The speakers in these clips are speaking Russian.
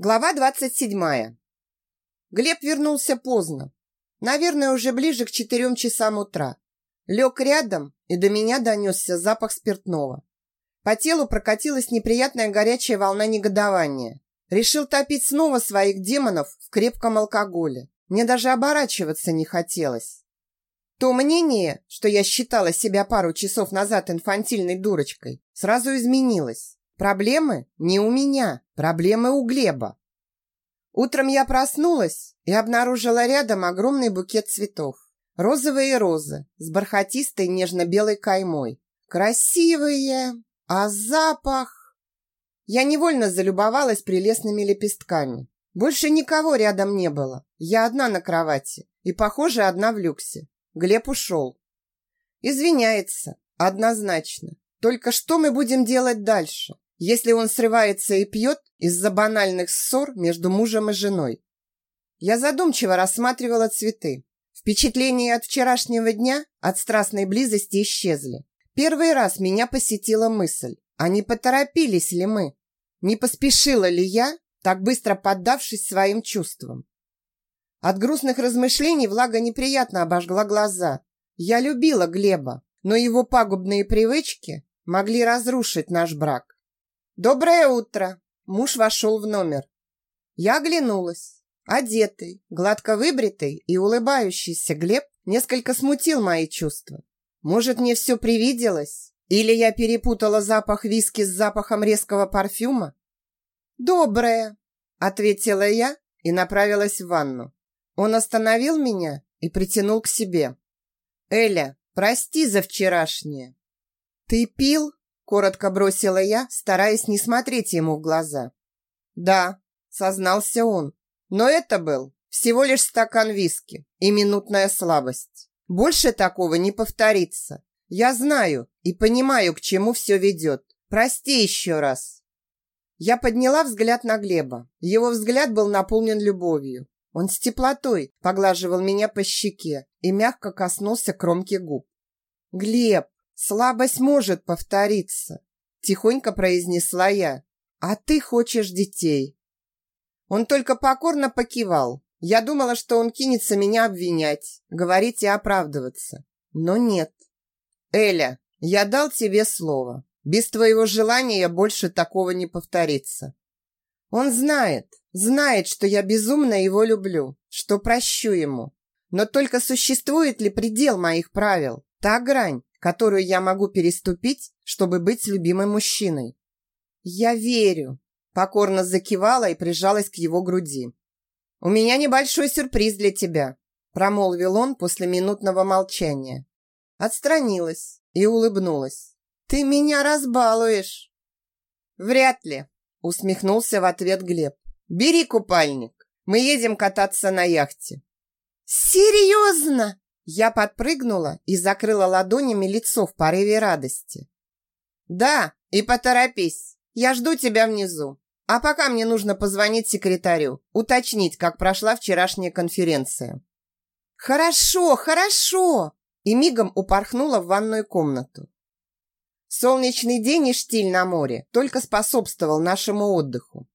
Глава 27. Глеб вернулся поздно. Наверное, уже ближе к четырем часам утра. Лег рядом, и до меня донесся запах спиртного. По телу прокатилась неприятная горячая волна негодования. Решил топить снова своих демонов в крепком алкоголе. Мне даже оборачиваться не хотелось. То мнение, что я считала себя пару часов назад инфантильной дурочкой, сразу изменилось. Проблемы не у меня, проблемы у Глеба. Утром я проснулась и обнаружила рядом огромный букет цветов. Розовые розы с бархатистой нежно-белой каймой. Красивые, а запах... Я невольно залюбовалась прелестными лепестками. Больше никого рядом не было. Я одна на кровати и, похоже, одна в люксе. Глеб ушел. Извиняется, однозначно. Только что мы будем делать дальше? Если он срывается и пьет из-за банальных ссор между мужем и женой. Я задумчиво рассматривала цветы. Впечатления от вчерашнего дня, от страстной близости исчезли. Первый раз меня посетила мысль, а не поторопились ли мы? Не поспешила ли я, так быстро поддавшись своим чувствам? От грустных размышлений влага неприятно обожгла глаза. Я любила Глеба, но его пагубные привычки могли разрушить наш брак. «Доброе утро!» Муж вошел в номер. Я оглянулась. Одетый, гладко выбритый и улыбающийся Глеб несколько смутил мои чувства. Может, мне все привиделось? Или я перепутала запах виски с запахом резкого парфюма? «Доброе!» – ответила я и направилась в ванну. Он остановил меня и притянул к себе. «Эля, прости за вчерашнее». «Ты пил?» Коротко бросила я, стараясь не смотреть ему в глаза. «Да», — сознался он, «но это был всего лишь стакан виски и минутная слабость. Больше такого не повторится. Я знаю и понимаю, к чему все ведет. Прости еще раз». Я подняла взгляд на Глеба. Его взгляд был наполнен любовью. Он с теплотой поглаживал меня по щеке и мягко коснулся кромки губ. «Глеб!» Слабость может повториться, тихонько произнесла я. А ты хочешь детей. Он только покорно покивал. Я думала, что он кинется меня обвинять, говорить и оправдываться. Но нет. Эля, я дал тебе слово. Без твоего желания больше такого не повторится. Он знает, знает, что я безумно его люблю, что прощу ему. Но только существует ли предел моих правил? Та грань, которую я могу переступить, чтобы быть любимым мужчиной. Я верю, покорно закивала и прижалась к его груди. У меня небольшой сюрприз для тебя, промолвил он после минутного молчания. Отстранилась и улыбнулась. Ты меня разбалуешь. Вряд ли, усмехнулся в ответ Глеб. Бери купальник. Мы едем кататься на яхте. Серьезно? Я подпрыгнула и закрыла ладонями лицо в порыве радости. «Да, и поторопись. Я жду тебя внизу. А пока мне нужно позвонить секретарю, уточнить, как прошла вчерашняя конференция». «Хорошо, хорошо!» И мигом упорхнула в ванную комнату. Солнечный день и штиль на море только способствовал нашему отдыху.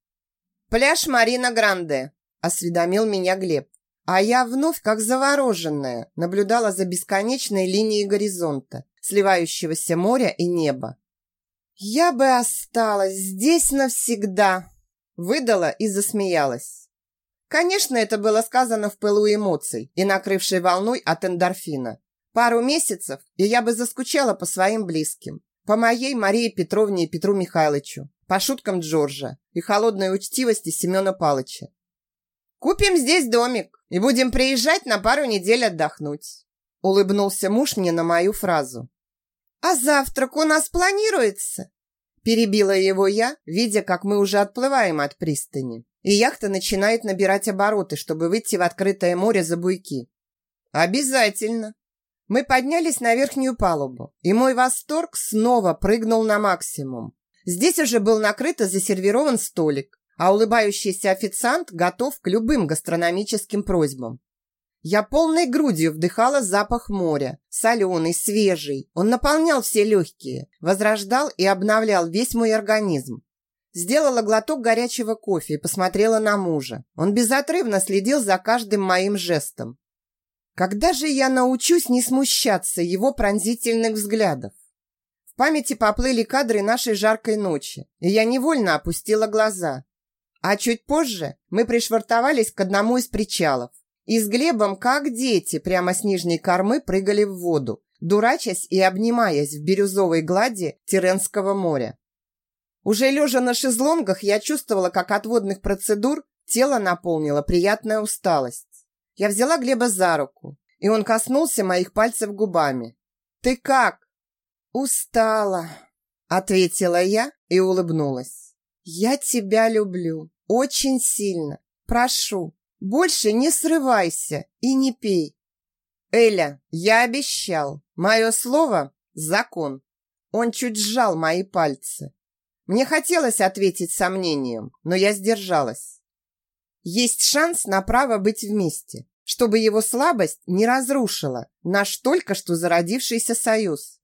«Пляж Марина Гранде», – осведомил меня Глеб. А я вновь, как завороженная, наблюдала за бесконечной линией горизонта, сливающегося моря и неба. «Я бы осталась здесь навсегда!» Выдала и засмеялась. Конечно, это было сказано в пылу эмоций и накрывшей волной от эндорфина. Пару месяцев, и я бы заскучала по своим близким. По моей Марии Петровне и Петру Михайловичу, по шуткам Джорджа и холодной учтивости Семена Палыча. Купим здесь домик и будем приезжать на пару недель отдохнуть. Улыбнулся муж мне на мою фразу. А завтрак у нас планируется? Перебила его я, видя, как мы уже отплываем от пристани. И яхта начинает набирать обороты, чтобы выйти в открытое море за буйки. Обязательно. Мы поднялись на верхнюю палубу, и мой восторг снова прыгнул на максимум. Здесь уже был накрыт и засервирован столик, а улыбающийся официант готов к любым гастрономическим просьбам. Я полной грудью вдыхала запах моря, соленый, свежий. Он наполнял все легкие, возрождал и обновлял весь мой организм. Сделала глоток горячего кофе и посмотрела на мужа. Он безотрывно следил за каждым моим жестом. Когда же я научусь не смущаться его пронзительных взглядов? В памяти поплыли кадры нашей жаркой ночи, и я невольно опустила глаза. А чуть позже мы пришвартовались к одному из причалов. И с Глебом, как дети, прямо с нижней кормы прыгали в воду, дурачась и обнимаясь в бирюзовой глади Тиренского моря. Уже лежа на шезлонгах, я чувствовала, как от водных процедур тело наполнило приятная усталость. Я взяла Глеба за руку, и он коснулся моих пальцев губами. «Ты как?» «Устала», — ответила я и улыбнулась. «Я тебя люблю, очень сильно. Прошу, больше не срывайся и не пей». «Эля, я обещал. Мое слово — закон». Он чуть сжал мои пальцы. Мне хотелось ответить сомнением, но я сдержалась. Есть шанс на право быть вместе, чтобы его слабость не разрушила наш только что зародившийся союз.